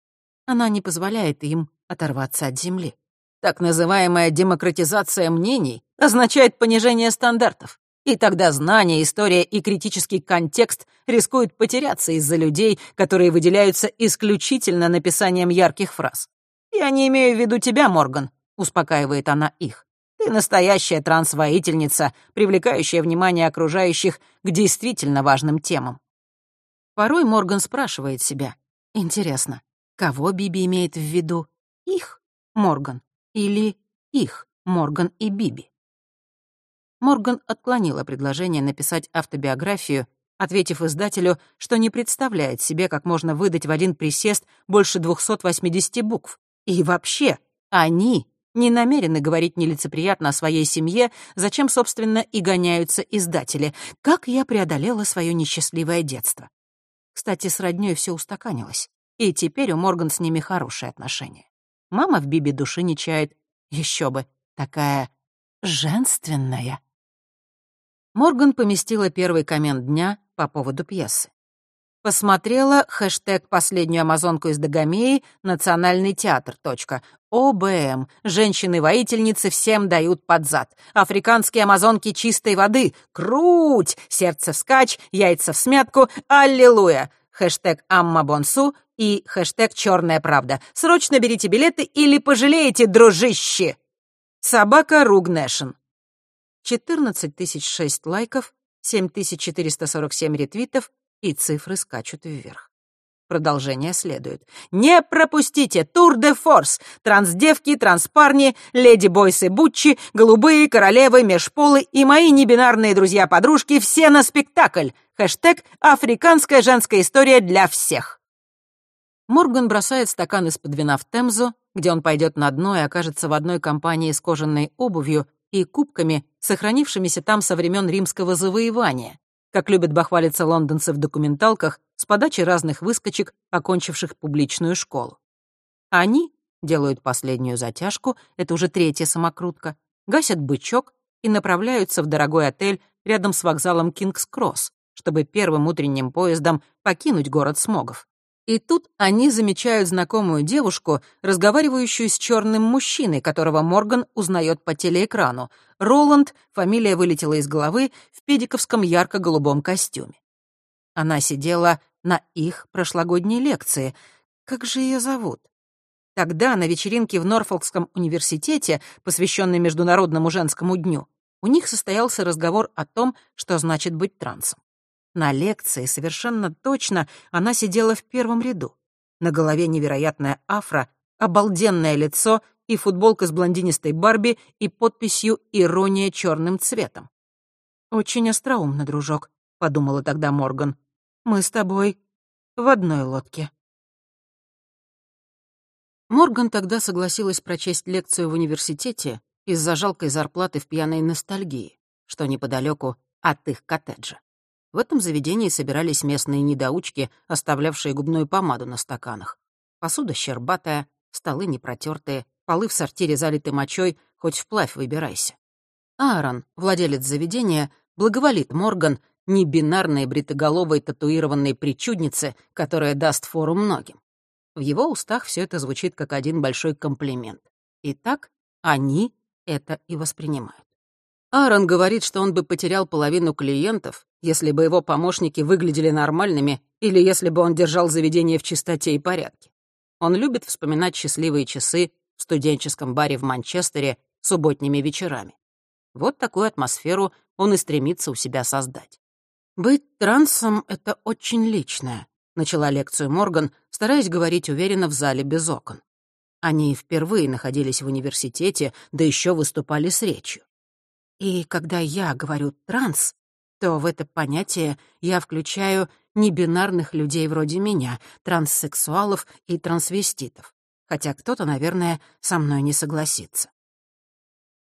Она не позволяет им оторваться от земли. Так называемая демократизация мнений означает понижение стандартов. И тогда знание, история и критический контекст рискуют потеряться из-за людей, которые выделяются исключительно написанием ярких фраз. «Я не имею в виду тебя, Морган», — успокаивает она их. Ты настоящая трансвоительница, привлекающая внимание окружающих к действительно важным темам. Порой Морган спрашивает себя, интересно, кого Биби имеет в виду? Их, Морган, или их, Морган и Биби? Морган отклонила предложение написать автобиографию, ответив издателю, что не представляет себе, как можно выдать в один присест больше 280 букв. И вообще, они не намерены говорить нелицеприятно о своей семье, зачем, собственно, и гоняются издатели. Как я преодолела свое несчастливое детство. Кстати, с роднёй все устаканилось, и теперь у Морган с ними хорошие отношения. Мама в Биби души не чает. Еще бы, такая женственная. Морган поместила первый коммент дня по поводу пьесы. Посмотрела хэштег «Последнюю амазонку из Дагомеи. Национальный театр. ОБМ. Женщины-воительницы всем дают под зад. Африканские амазонки чистой воды. Круть! Сердце вскачь, яйца в смятку. Аллилуйя! Хэштег «Амма Бонсу» и хэштег «Черная правда». Срочно берите билеты или пожалеете, дружище! Собака Ругнешн. 14 тысяч шесть лайков, 7447 ретвитов, и цифры скачут вверх. Продолжение следует. Не пропустите Тур де Форс! Трансдевки, транспарни, леди-бойсы Бутчи, голубые, королевы, межполы и мои небинарные друзья-подружки все на спектакль. Хэштег «Африканская женская история для всех». Морган бросает стакан из-под вина в Темзу, где он пойдет на дно и окажется в одной компании с кожаной обувью и кубками, сохранившимися там со времен римского завоевания, как любят бахвалиться лондонцы в документалках с подачи разных выскочек, окончивших публичную школу. Они делают последнюю затяжку, это уже третья самокрутка, гасят бычок и направляются в дорогой отель рядом с вокзалом Кингс-Кросс, чтобы первым утренним поездом покинуть город Смогов. И тут они замечают знакомую девушку, разговаривающую с черным мужчиной, которого Морган узнает по телеэкрану. Роланд, фамилия вылетела из головы, в педиковском ярко-голубом костюме. Она сидела на их прошлогодней лекции. Как же ее зовут? Тогда на вечеринке в Норфолкском университете, посвященной Международному женскому дню, у них состоялся разговор о том, что значит быть трансом. На лекции совершенно точно она сидела в первом ряду. На голове невероятная афра, обалденное лицо и футболка с блондинистой Барби и подписью «Ирония черным цветом». «Очень остроумно, дружок», — подумала тогда Морган. «Мы с тобой в одной лодке». Морган тогда согласилась прочесть лекцию в университете из-за жалкой зарплаты в пьяной ностальгии, что неподалеку от их коттеджа. В этом заведении собирались местные недоучки, оставлявшие губную помаду на стаканах. Посуда щербатая, столы непротертые, полы в сортире залиты мочой, хоть вплавь выбирайся. Аарон, владелец заведения, благоволит Морган, небинарной бритоголовой татуированной причуднице, которая даст фору многим. В его устах все это звучит как один большой комплимент. И так они это и воспринимают. Аарон говорит, что он бы потерял половину клиентов, если бы его помощники выглядели нормальными или если бы он держал заведение в чистоте и порядке. Он любит вспоминать счастливые часы в студенческом баре в Манчестере субботними вечерами. Вот такую атмосферу он и стремится у себя создать. «Быть трансом — это очень личное», — начала лекцию Морган, стараясь говорить уверенно в зале без окон. Они впервые находились в университете, да еще выступали с речью. И когда я говорю «транс», то в это понятие я включаю небинарных людей вроде меня, транссексуалов и трансвеститов, хотя кто-то, наверное, со мной не согласится.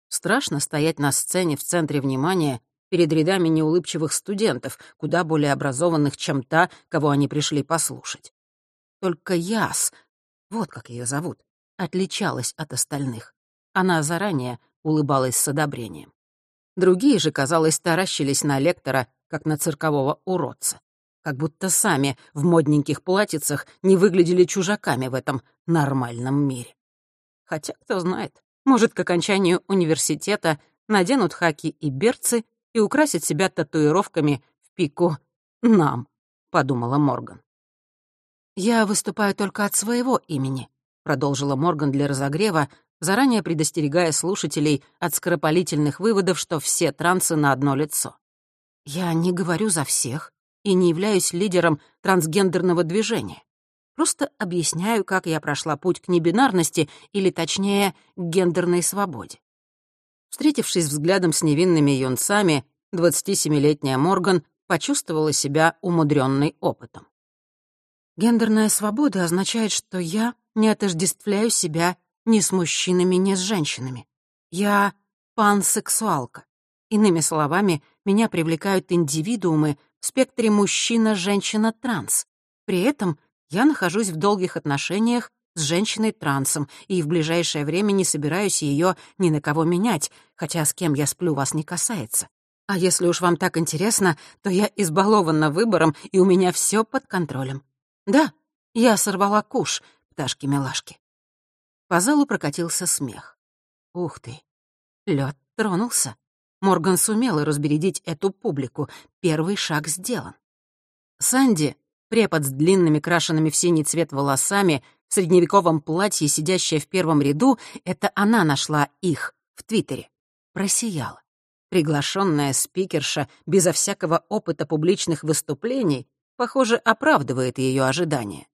Страшно стоять на сцене в центре внимания перед рядами неулыбчивых студентов, куда более образованных, чем та, кого они пришли послушать. Только Яс, вот как ее зовут, отличалась от остальных. Она заранее улыбалась с одобрением. Другие же, казалось, таращились на лектора, как на циркового уродца. Как будто сами в модненьких платьицах не выглядели чужаками в этом нормальном мире. Хотя, кто знает, может, к окончанию университета наденут хаки и берцы и украсят себя татуировками в пику «нам», — подумала Морган. «Я выступаю только от своего имени», — продолжила Морган для разогрева, заранее предостерегая слушателей от скоропалительных выводов, что все трансы на одно лицо. «Я не говорю за всех и не являюсь лидером трансгендерного движения. Просто объясняю, как я прошла путь к небинарности, или, точнее, к гендерной свободе. Встретившись взглядом с невинными юнцами, 27-летняя Морган почувствовала себя умудренной опытом. Гендерная свобода означает, что я не отождествляю себя ни с мужчинами, ни с женщинами. Я пансексуалка. Иными словами, меня привлекают индивидуумы в спектре мужчина-женщина-транс. При этом я нахожусь в долгих отношениях с женщиной-трансом и в ближайшее время не собираюсь ее ни на кого менять, хотя с кем я сплю вас не касается. А если уж вам так интересно, то я избалована выбором, и у меня все под контролем. Да, я сорвала куш, пташки-милашки. По залу прокатился смех. Ух ты, лед тронулся. Морган сумела разбередить эту публику. Первый шаг сделан. Санди, препод с длинными крашенными в синий цвет волосами, в средневековом платье, сидящая в первом ряду, это она нашла их в Твиттере. Просияла. Приглашенная спикерша безо всякого опыта публичных выступлений, похоже, оправдывает ее ожидания.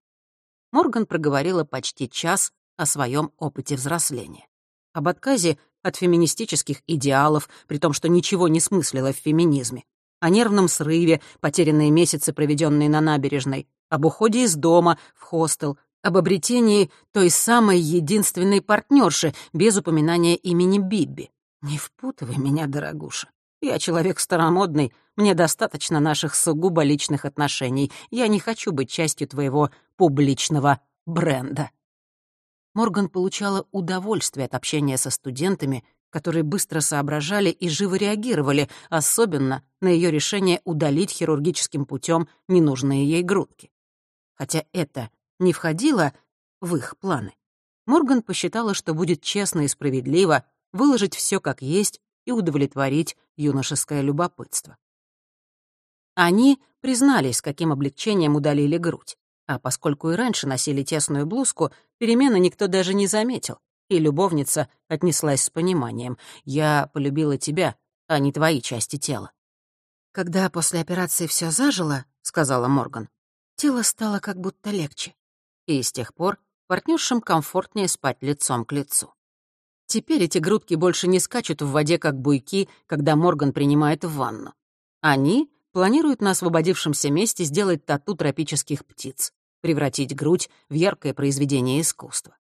Морган проговорила почти час о своем опыте взросления. Об отказе от феминистических идеалов, при том, что ничего не смыслила в феминизме, о нервном срыве, потерянные месяцы, проведенные на набережной, об уходе из дома в хостел, об обретении той самой единственной партнерши без упоминания имени Бибби. Не впутывай меня, дорогуша. Я человек старомодный, мне достаточно наших сугубо личных отношений. Я не хочу быть частью твоего публичного бренда. Морган получала удовольствие от общения со студентами, которые быстро соображали и живо реагировали, особенно на ее решение удалить хирургическим путем ненужные ей грудки. Хотя это не входило в их планы. Морган посчитала, что будет честно и справедливо выложить все как есть и удовлетворить юношеское любопытство. Они признались, каким облегчением удалили грудь. А поскольку и раньше носили тесную блузку, перемены никто даже не заметил, и любовница отнеслась с пониманием. «Я полюбила тебя, а не твои части тела». «Когда после операции все зажило», — сказала Морган, тело стало как будто легче. И с тех пор партнершам комфортнее спать лицом к лицу. Теперь эти грудки больше не скачут в воде, как буйки, когда Морган принимает ванну. Они планируют на освободившемся месте сделать тату тропических птиц, превратить грудь в яркое произведение искусства.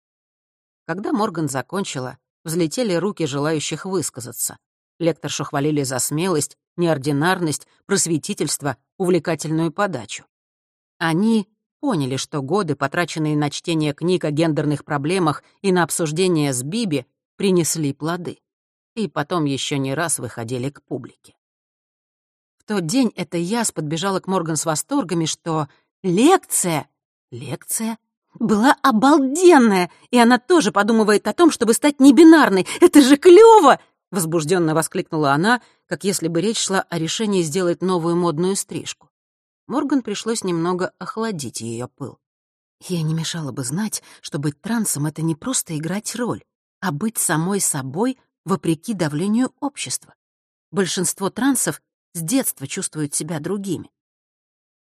Когда Морган закончила, взлетели руки желающих высказаться. Лекторшу хвалили за смелость, неординарность, просветительство, увлекательную подачу. Они поняли, что годы, потраченные на чтение книг о гендерных проблемах и на обсуждение с Биби, принесли плоды. И потом еще не раз выходили к публике. В тот день эта Яс подбежала к Морган с восторгами, что лекция, лекция была обалденная, и она тоже подумывает о том, чтобы стать небинарной. Это же клёво! Возбужденно воскликнула она, как если бы речь шла о решении сделать новую модную стрижку. Морган пришлось немного охладить ее пыл. Ей не мешало бы знать, что быть трансом — это не просто играть роль, а быть самой собой вопреки давлению общества. Большинство трансов с детства чувствуют себя другими.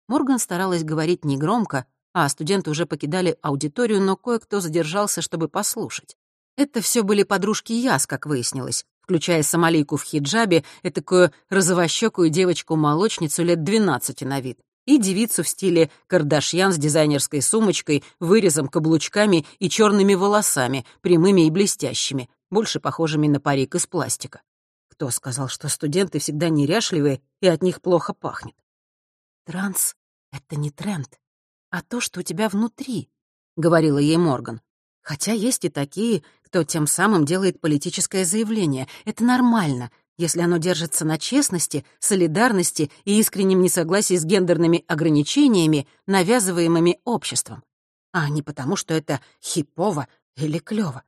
Морган старалась говорить негромко, а студенты уже покидали аудиторию, но кое-кто задержался, чтобы послушать. Это все были подружки Яс, как выяснилось, включая Сомалийку в хиджабе, этакую розовощекую девочку-молочницу лет 12 на вид, и девицу в стиле Кардашьян с дизайнерской сумочкой, вырезом, каблучками и черными волосами, прямыми и блестящими, больше похожими на парик из пластика. Кто сказал, что студенты всегда неряшливые и от них плохо пахнет? Транс — это не тренд, а то, что у тебя внутри, — говорила ей Морган. Хотя есть и такие, кто тем самым делает политическое заявление. Это нормально, если оно держится на честности, солидарности и искреннем несогласии с гендерными ограничениями, навязываемыми обществом, а не потому, что это хипово или клёво.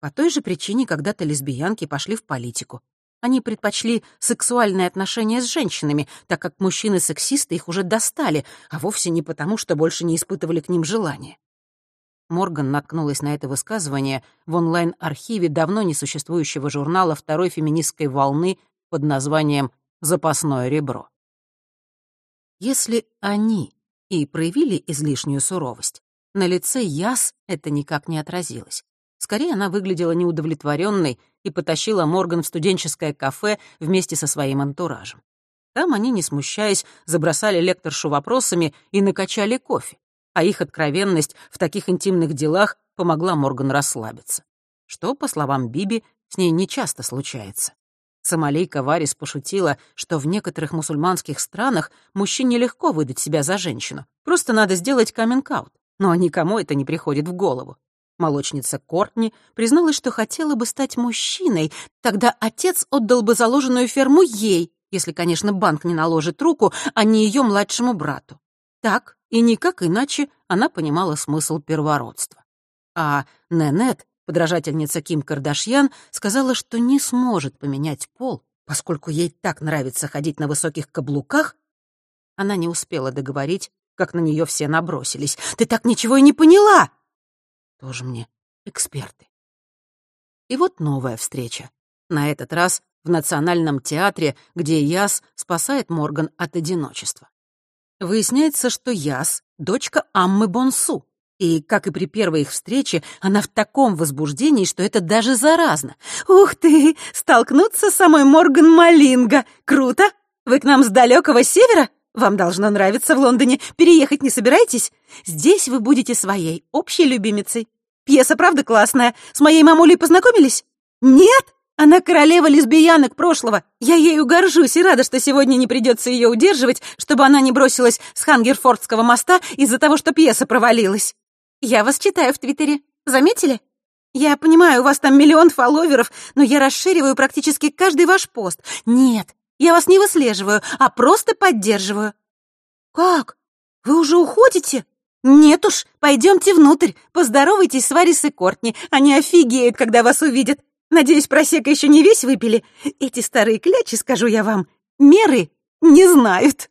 По той же причине когда-то лесбиянки пошли в политику, они предпочли сексуальные отношения с женщинами, так как мужчины-сексисты их уже достали, а вовсе не потому, что больше не испытывали к ним желания. Морган наткнулась на это высказывание в онлайн-архиве давно несуществующего журнала второй феминистской волны под названием «Запасное ребро». Если они и проявили излишнюю суровость, на лице Яс это никак не отразилось. Скорее, она выглядела неудовлетворенной и потащила Морган в студенческое кафе вместе со своим антуражем. Там они, не смущаясь, забросали лекторшу вопросами и накачали кофе, а их откровенность в таких интимных делах помогла Морган расслабиться. Что, по словам Биби, с ней нечасто случается. Сомалейка Варис пошутила, что в некоторых мусульманских странах мужчине легко выдать себя за женщину. Просто надо сделать каминг-аут. Но никому это не приходит в голову. Молочница Кортни призналась, что хотела бы стать мужчиной. Тогда отец отдал бы заложенную ферму ей, если, конечно, банк не наложит руку, а не ее младшему брату. Так и никак иначе она понимала смысл первородства. А Ненет, подражательница Ким Кардашьян, сказала, что не сможет поменять пол, поскольку ей так нравится ходить на высоких каблуках. Она не успела договорить, как на нее все набросились. «Ты так ничего и не поняла!» Тоже мне эксперты. И вот новая встреча. На этот раз в Национальном театре, где Яс спасает Морган от одиночества. Выясняется, что Яс — дочка Аммы Бонсу. И, как и при первой их встрече, она в таком возбуждении, что это даже заразно. «Ух ты! Столкнуться с самой Морган Малинго! Круто! Вы к нам с далекого севера? Вам должно нравиться в Лондоне. Переехать не собираетесь? Здесь вы будете своей общей любимицей. Пьеса, правда, классная. С моей мамулей познакомились? Нет? Она королева лесбиянок прошлого. Я ею горжусь и рада, что сегодня не придется ее удерживать, чтобы она не бросилась с Хангерфордского моста из-за того, что пьеса провалилась. Я вас читаю в Твиттере. Заметили? Я понимаю, у вас там миллион фолловеров, но я расшириваю практически каждый ваш пост. Нет, я вас не выслеживаю, а просто поддерживаю. Как? Вы уже уходите? Нет уж, пойдемте внутрь, поздоровайтесь с Варисой Кортни. Они офигеют, когда вас увидят. Надеюсь, просека еще не весь выпили. Эти старые клячи, скажу я вам, меры не знают.